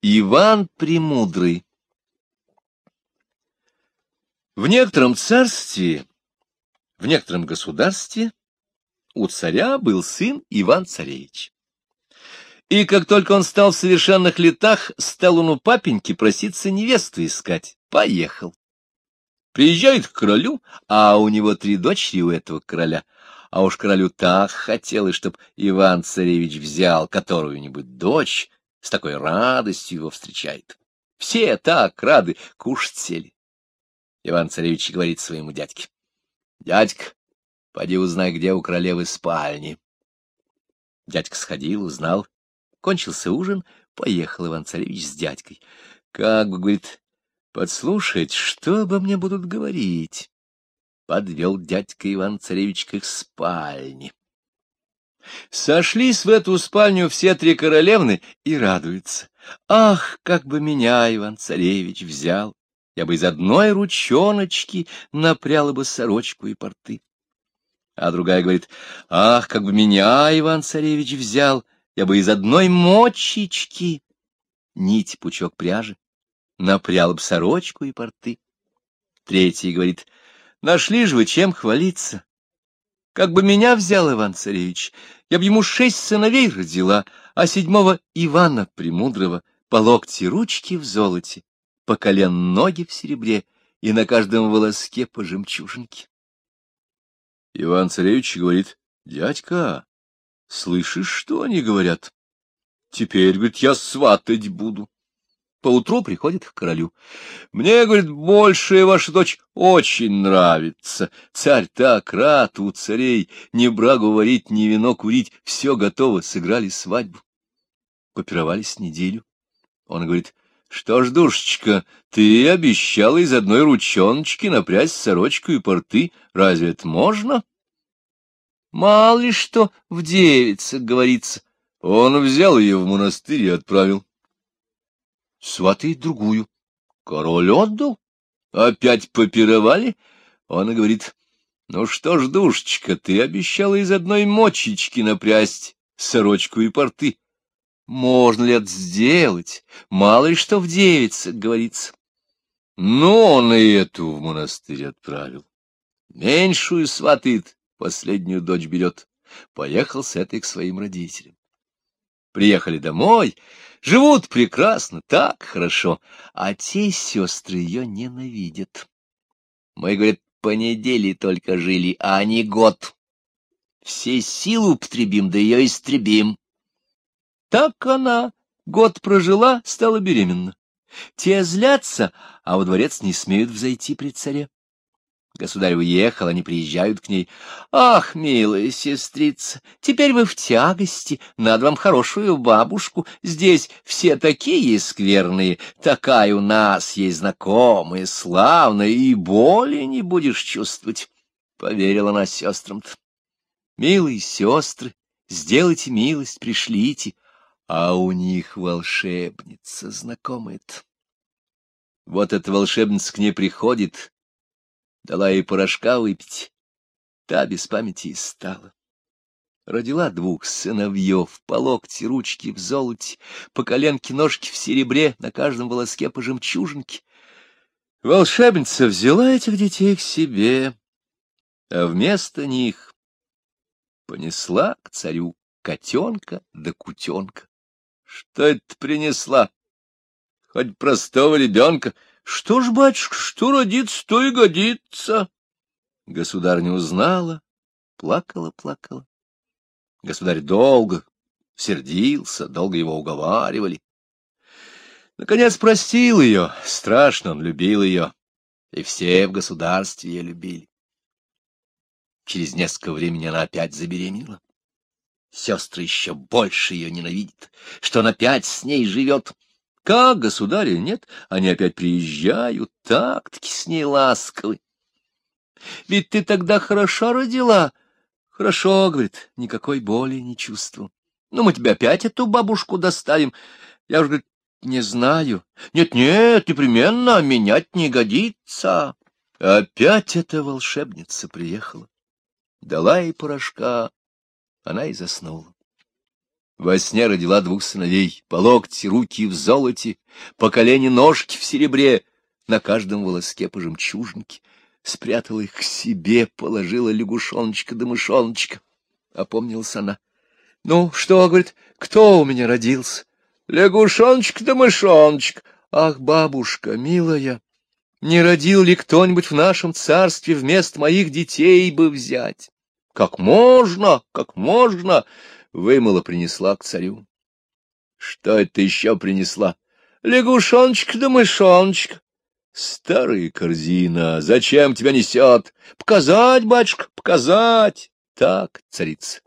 Иван Премудрый В некотором царстве, в некотором государстве у царя был сын Иван-царевич. И как только он стал в совершенных летах, стал он у папеньки проситься невесту искать. Поехал. Приезжает к королю, а у него три дочери у этого короля. А уж королю так хотелось, чтоб Иван-царевич взял которую-нибудь дочь, с такой радостью его встречает. Все так рады, кушать сели. Иван-царевич говорит своему дядьке. — Дядька, поди узнай, где у королевы спальни. Дядька сходил, узнал. Кончился ужин, поехал Иван-царевич с дядькой. Как бы, говорит, подслушать, что обо мне будут говорить. Подвел дядька Иван-царевич к их спальне. Сошлись в эту спальню все три королевны и радуются. Ах, как бы меня Иван-царевич взял! Я бы из одной ручоночки напряла бы сорочку и порты. А другая говорит, ах, как бы меня Иван-царевич взял! Я бы из одной мочечки нить пучок пряжи напряла бы сорочку и порты. Третий говорит, нашли же вы чем хвалиться. Как бы меня взял Иван-царевич, я бы ему шесть сыновей родила, а седьмого Ивана Премудрого по локти ручки в золоте, по колен ноги в серебре и на каждом волоске по жемчужинке. Иван-царевич говорит, дядька, слышишь, что они говорят? Теперь, говорит, я сватать буду. Поутру приходит к королю. Мне, говорит, большая ваша дочь очень нравится. Царь так рад, у царей ни брагу варить, ни вино курить, все готово, сыграли свадьбу. Попировались неделю. Он говорит, что ж, душечка, ты обещала из одной ручоночки напрясть сорочку и порты. Разве это можно? Мало ли что в девице говорится. Он взял ее в монастырь и отправил сватает другую. Король отдал. Опять попировали. Он и говорит, ну что ж, душечка, ты обещала из одной мочечки напрясть сорочку и порты. Можно ли это сделать? Мало ли что в девице, говорится. Но он и эту в монастырь отправил. Меньшую сватает, последнюю дочь берет. Поехал с этой к своим родителям. Приехали домой, живут прекрасно, так хорошо, а те сестры ее ненавидят. Мы, говорят, по неделе только жили, а они год. Все силы употребим, да ее истребим. Так она год прожила, стала беременна. Те злятся, а во дворец не смеют взойти при царе. Государь уехал, они приезжают к ней. «Ах, милая сестрица, теперь вы в тягости, надо вам хорошую бабушку. Здесь все такие скверные, такая у нас есть знакомая, славная, и боли не будешь чувствовать». Поверила она сестрам-то. «Милые сестры, сделайте милость, пришлите». А у них волшебница знакомая-то. Вот эта волшебница к ней приходит, дала ей порошка выпить. Та без памяти и стала. Родила двух сыновьев, по локти ручки в золоте, по коленке ножки в серебре, на каждом волоске по жемчужинке. Волшебница взяла этих детей к себе, а вместо них понесла к царю котенка да кутенка. Что это принесла? Хоть простого ребенка — что ж, батюшка, что родится, то и годится. Государь узнала, плакала, плакала. Государь долго сердился, долго его уговаривали. Наконец простил ее, страшно он любил ее, и все в государстве ее любили. Через несколько времени она опять забеременела. Сестры еще больше ее ненавидят, что он опять с ней живет. Как государя нет, они опять приезжают, так-таки с ней ласковы. Ведь ты тогда хорошо родила. Хорошо, говорит, никакой боли не чувствую. Ну, мы тебе опять эту бабушку доставим. Я уже, говорит, не знаю. Нет-нет, непременно, менять не годится. Опять эта волшебница приехала. Дала ей порошка, она и заснула. Во сне родила двух сыновей, по локти руки в золоте, по колени ножки в серебре, на каждом волоске по жемчужинке. Спрятала их к себе, положила лягушоночка да мышоночка. Опомнилась она. — Ну, что, — говорит, — кто у меня родился? — Лягушоночка да мышоночка. Ах, бабушка, милая, не родил ли кто-нибудь в нашем царстве вместо моих детей бы взять? Как можно, как можно? Вымыла принесла к царю. Что это еще принесла? Лягушоночка да мышоночка. Старая корзина, зачем тебя несет? Показать, батюшка, показать. Так, царица.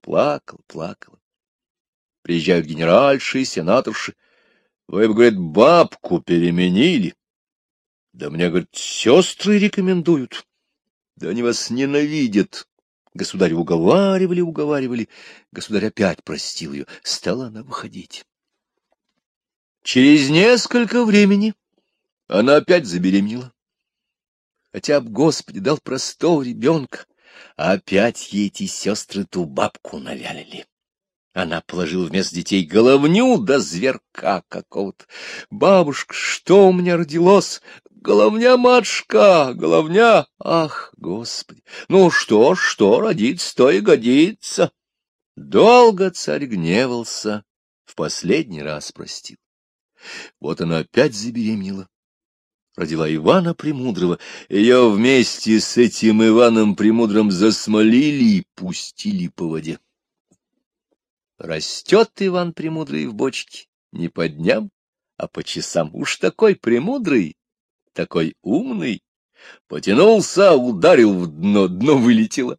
Плакал, плакала. Приезжают генеральши сенаторши. Вы бы, говорит, бабку переменили. Да мне, говорит, сестры рекомендуют. Да они вас ненавидят. Государь уговаривали, уговаривали. Государь опять простил ее. Стала она выходить. Через несколько времени она опять забеременела. Хотя б Господи дал простого ребенка, а опять ей эти сестры ту бабку навялили. Она положила вместо детей головню да зверка какого-то. Бабушка, что у меня родилось? Головня, матушка, головня! Ах, Господи! Ну что что родится, то и годится. Долго царь гневался, в последний раз простил. Вот она опять забеременела. Родила Ивана Премудрого, ее вместе с этим Иваном Премудрым засмолили и пустили по воде. Растет Иван Премудрый в бочке не по дням, а по часам. Уж такой премудрый, такой умный. Потянулся, ударил в дно, дно вылетело.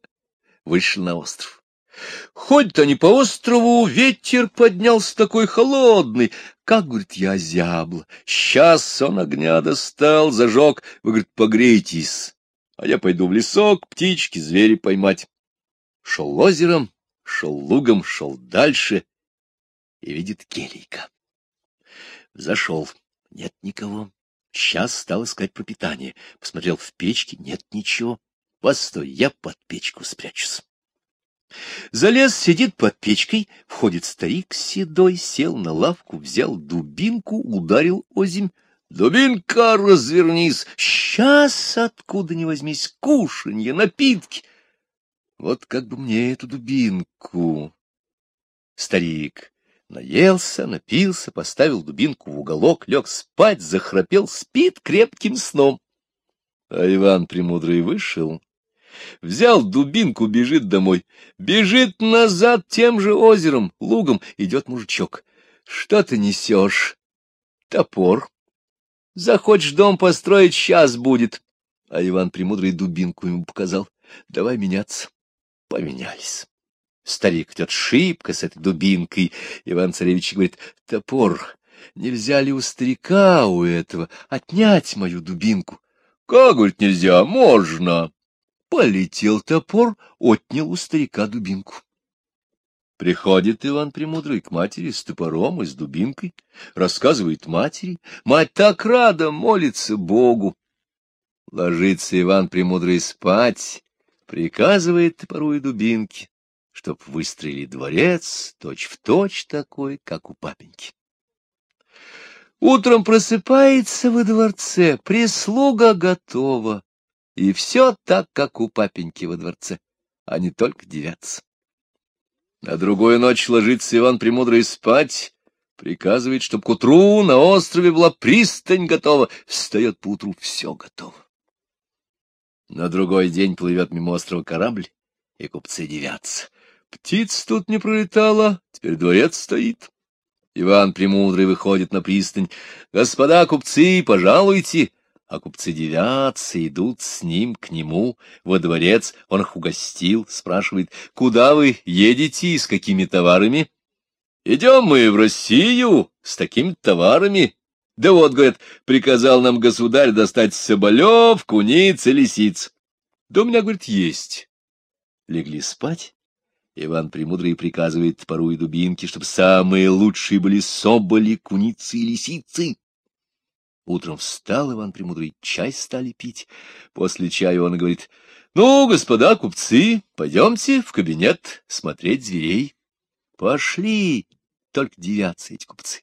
Вышел на остров. Ходят они по острову, ветер поднялся такой холодный. Как, говорит, я зябла. Сейчас он огня достал, зажег. Вы, говорит, погрейтесь. А я пойду в лесок птички, звери поймать. Шел озером, шел лугом, шел дальше и видит келейка. Зашел. Нет никого. Сейчас стал искать пропитание. Посмотрел в печке, нет ничего. Постой, я под печку спрячусь. Залез, сидит под печкой, входит старик седой, сел на лавку, взял дубинку, ударил озимь. Дубинка, развернись! Сейчас откуда ни возьмись кушанье, напитки. Вот как бы мне эту дубинку. Старик Наелся, напился, поставил дубинку в уголок, лег спать, захрапел, спит крепким сном. А Иван Премудрый вышел, взял дубинку, бежит домой, бежит назад тем же озером, лугом, идет мужичок. Что ты несешь? Топор. Захочешь дом построить, сейчас будет. А Иван Премудрый дубинку ему показал. Давай меняться. Поменялись. Старик идет шибко с этой дубинкой. Иван-царевич говорит, топор, нельзя ли у старика, у этого, отнять мою дубинку? Как, говорит, нельзя? Можно. Полетел топор, отнял у старика дубинку. Приходит Иван Премудрый к матери с топором и с дубинкой, рассказывает матери. Мать так рада, молится Богу. Ложится Иван Премудрый спать, приказывает топору и дубинке чтоб выстроили дворец точь-в-точь точь такой, как у папеньки. Утром просыпается во дворце, прислуга готова, и все так, как у папеньки во дворце, а не только девятся. На другую ночь ложится Иван Премудрый спать, приказывает, чтоб к утру на острове была пристань готова, встает поутру, все готово. На другой день плывет мимо острова корабль, и купцы девятся. Птиц тут не пролетала, теперь дворец стоит. Иван Премудрый выходит на пристань. Господа купцы, пожалуйте. А купцы девятся, идут с ним к нему во дворец. Он их угостил, спрашивает, куда вы едете и с какими товарами? Идем мы в Россию с такими товарами. Да вот, говорят, приказал нам государь достать соболев, куниц и лисиц. Да у меня, говорит, есть. Легли спать. Иван Премудрый приказывает топору и дубинке, чтобы самые лучшие были соболи, куницы и лисицы. Утром встал Иван Премудрый, чай стали пить. После чая он говорит, — Ну, господа купцы, пойдемте в кабинет смотреть зверей. Пошли, только девятся эти купцы.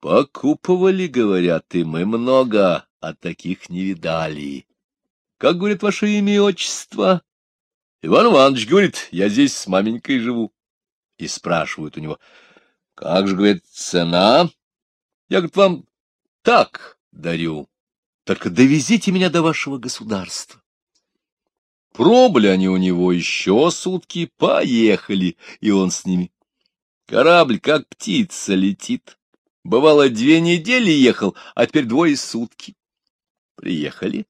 Покуповали, говорят, и мы много, а таких не видали. Как, говорит, ваше имя и отчество? Иван Иванович говорит, я здесь с маменькой живу. И спрашивают у него, как же, говорит, цена? Я, говорит, вам так дарю. Только довезите меня до вашего государства. Пробыли они у него еще сутки, поехали, и он с ними. Корабль, как птица, летит. Бывало, две недели ехал, а теперь двое сутки. Приехали.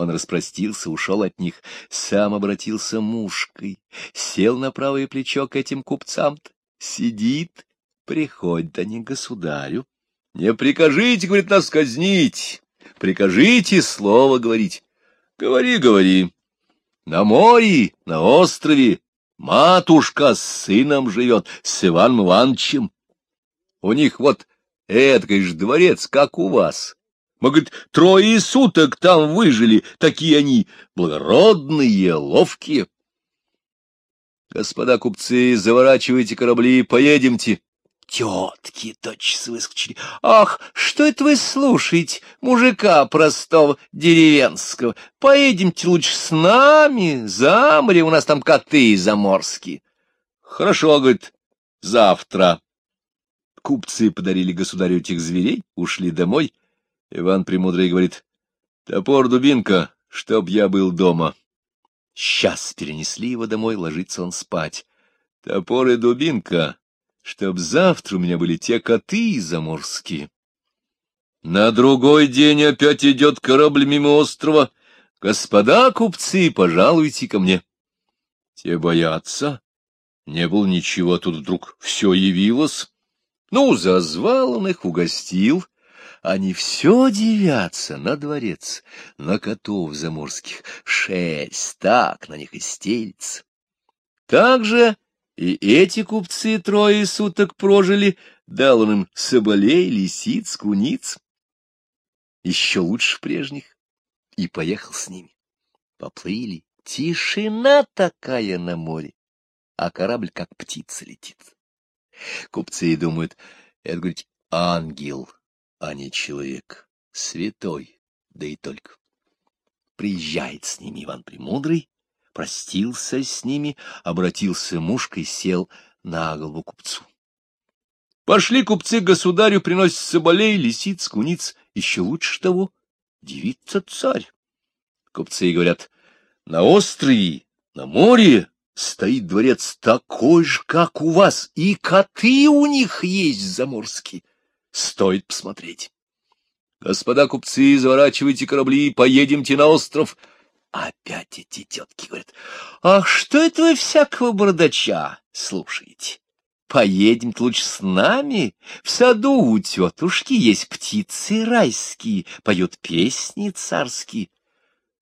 Он распростился, ушел от них, сам обратился мушкой, сел на правое плечо к этим купцам-то, сидит, приходит они к государю. Не прикажите, говорит, нас казнить, прикажите слово говорить. Говори, говори. На море, на острове, матушка с сыном живет, с Иваном Ивановичем. У них вот эдакой ж дворец, как у вас. Мы, говорит, трое суток там выжили, такие они благородные, ловкие. Господа купцы, заворачивайте корабли, поедемте. Тетки тотчас выскочили. Ах, что это вы слушаете, мужика простого, деревенского? Поедемте лучше с нами, за море, у нас там коты заморские. Хорошо, говорит, завтра. Купцы подарили государю этих зверей, ушли домой. Иван Премудрый говорит, топор-дубинка, чтоб я был дома. Сейчас перенесли его домой, ложится он спать. Топор и дубинка, чтоб завтра у меня были те коты заморские. На другой день опять идет корабль мимо острова. Господа купцы, пожалуйте ко мне. Те боятся. Не было ничего, тут вдруг все явилось. Ну, зазвал он их, угостил. Они все девятся на дворец, на котов заморских, шесть, так на них и стелится. Так же и эти купцы трое суток прожили, дал он им соболей, лисиц, куниц, еще лучше прежних, и поехал с ними. Поплыли, тишина такая на море, а корабль как птица летит. Купцы думают, это, говорит, ангел, а не человек, святой, да и только. Приезжает с ними Иван Премудрый, простился с ними, обратился мушкой, сел на голову купцу. Пошли купцы к государю, приносят соболей, лисиц, куниц, еще лучше того, девица царь. Купцы говорят, на острове, на море стоит дворец такой же, как у вас, и коты у них есть заморские. Стоит посмотреть. Господа купцы, заворачивайте корабли, поедемте на остров. Опять эти тетки говорят, ах, что это вы всякого бардача слушаете? Поедем лучше с нами. В саду у тетушки есть птицы райские, поют песни царские.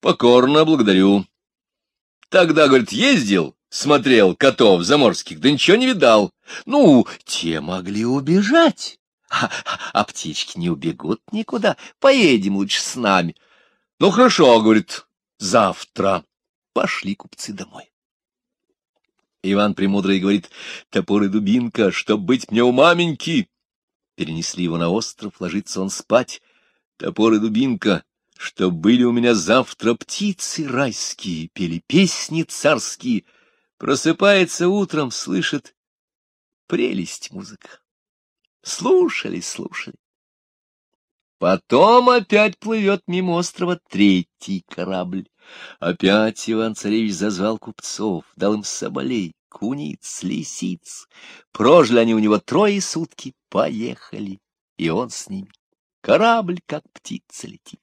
Покорно благодарю. Тогда, говорит, ездил, смотрел котов заморских, да ничего не видал. Ну, те могли убежать. А, птички не убегут никуда. Поедем лучше с нами. Ну, хорошо, говорит, завтра. Пошли купцы домой. Иван Премудрый говорит, топор и дубинка, чтоб быть мне у маменьки. Перенесли его на остров, ложится он спать. Топор и дубинка, чтоб были у меня завтра птицы райские, пели песни царские. Просыпается утром, слышит прелесть музыка. Слушали, слушали. Потом опять плывет мимо острова третий корабль. Опять Иван-царевич зазвал купцов, дал им соболей, куниц, лисиц. Прожили они у него трое сутки, поехали, и он с ними. Корабль, как птица, летит.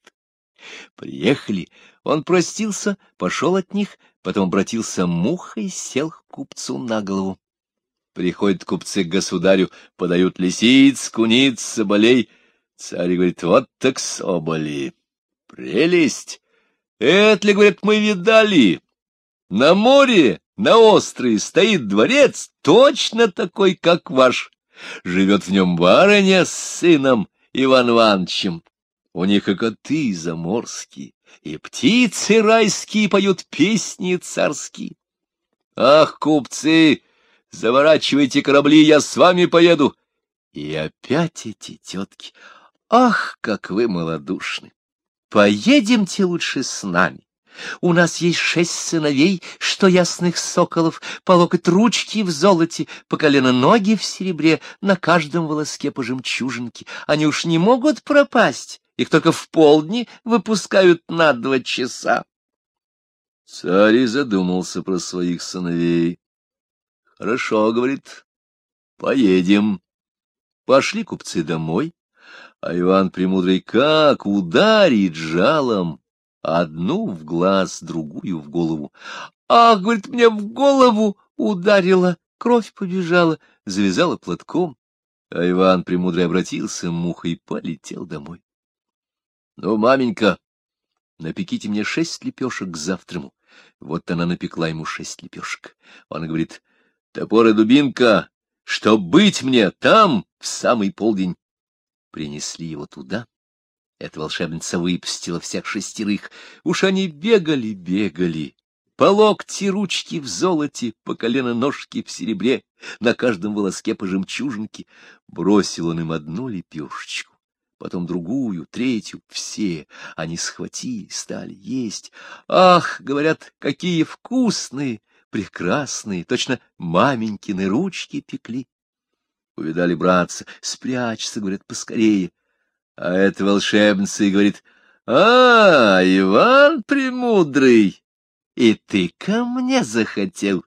Приехали, он простился, пошел от них, потом обратился мухой, сел к купцу на голову. Приходят купцы к государю, подают лисиц, куниц, соболей. Царь говорит, вот так соболи. Прелесть! Это ли, говорят, мы видали? На море, на острове стоит дворец, точно такой, как ваш. Живет в нем барыня с сыном Иван Ивановичем. У них и коты заморские, и птицы райские поют песни царские. Ах, купцы, заворачивайте корабли, я с вами поеду. И опять эти тетки. Ах, как вы малодушны! Поедемте лучше с нами. У нас есть шесть сыновей, что ясных соколов, по локоть ручки в золоте, по колено ноги в серебре, на каждом волоске по жемчужинке. Они уж не могут пропасть, их только в полдни выпускают на два часа. Царь задумался про своих сыновей. — Хорошо, — говорит, — поедем. Пошли купцы домой, а Иван Премудрый как ударит жалом одну в глаз, другую в голову. «Ах, — говорит, — мне в голову ударила, кровь побежала, завязала платком». А Иван Премудрый обратился мухой и полетел домой. — Ну, маменька, напеките мне шесть лепешек к завтраму. Вот она напекла ему шесть лепешек. Он говорит, — топор и дубинка, что быть мне там в самый полдень. Принесли его туда. Эта волшебница выпустила всех шестерых. Уж они бегали, бегали. По локти ручки в золоте, по колено ножки в серебре, на каждом волоске по жемчужинке. Бросил он им одну лепешечку, потом другую, третью, все. Они схватили, стали есть. Ах, говорят, какие вкусные, прекрасные, точно маменькины ручки пекли. Увидали братца, спрячься, говорят, поскорее. А эта волшебница и говорит, «А, Иван Премудрый, и ты ко мне захотел?»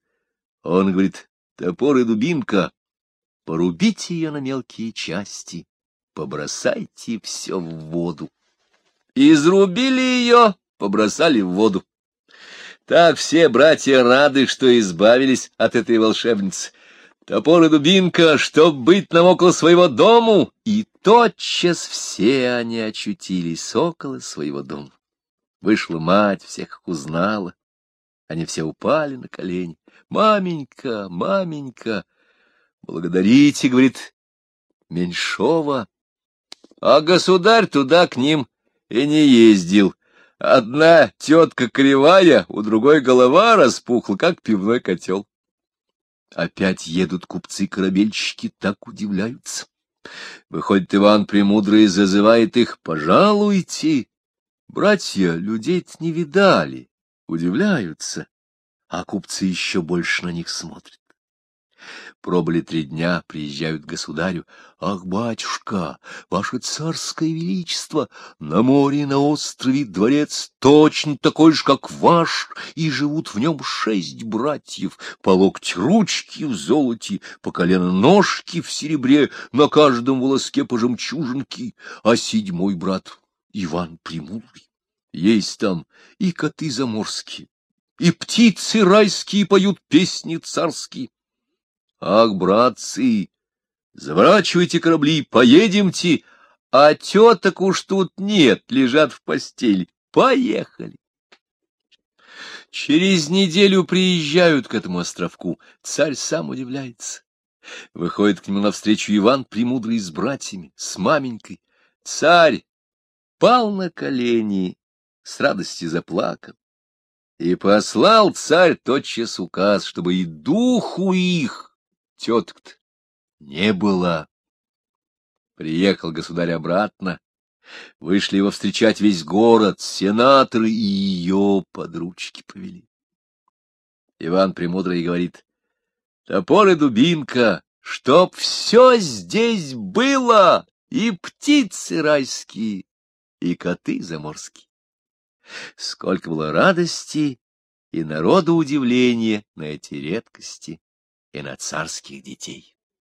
Он говорит, «Топор и дубинка, порубите ее на мелкие части, побросайте все в воду». Изрубили ее, побросали в воду. Так все братья рады, что избавились от этой волшебницы топор и дубинка, чтоб быть нам около своего дому, и тотчас все они очутились около своего дома. Вышла мать, всех узнала. Они все упали на колени. «Маменька, маменька, благодарите, — говорит, — Меньшова». А государь туда к ним и не ездил. Одна тетка кривая, у другой голова распухла, как пивной котел. Опять едут купцы-корабельщики, так удивляются. Выходит, Иван Премудрый зазывает их «пожалуйте». Братья людей-то не видали, удивляются, а купцы еще больше на них смотрят. Пробыли три дня, приезжают к государю. Ах, батюшка, ваше царское величество, на море, на острове дворец точно такой же, как ваш, и живут в нем шесть братьев, по локоть ручки в золоте, по колено ножки в серебре, на каждом волоске по жемчужинке, а седьмой брат Иван Премудрый. Есть там и коты заморские, и птицы райские поют песни царские. Ах, братцы, заворачивайте корабли, поедемте, а теток уж тут нет, лежат в постели. Поехали. Через неделю приезжают к этому островку. Царь сам удивляется. Выходит к нему навстречу Иван Премудрый с братьями, с маменькой. Царь пал на колени, с радости заплакал. И послал царь тотчас указ, чтобы и духу их теток-то не было. Приехал государь обратно. Вышли его встречать весь город, сенаторы и ее под ручки повели. Иван Премудрый говорит, топор и дубинка, чтоб все здесь было, и птицы райские, и коты заморские. Сколько было радости и народу удивления на эти редкости и на царских детей.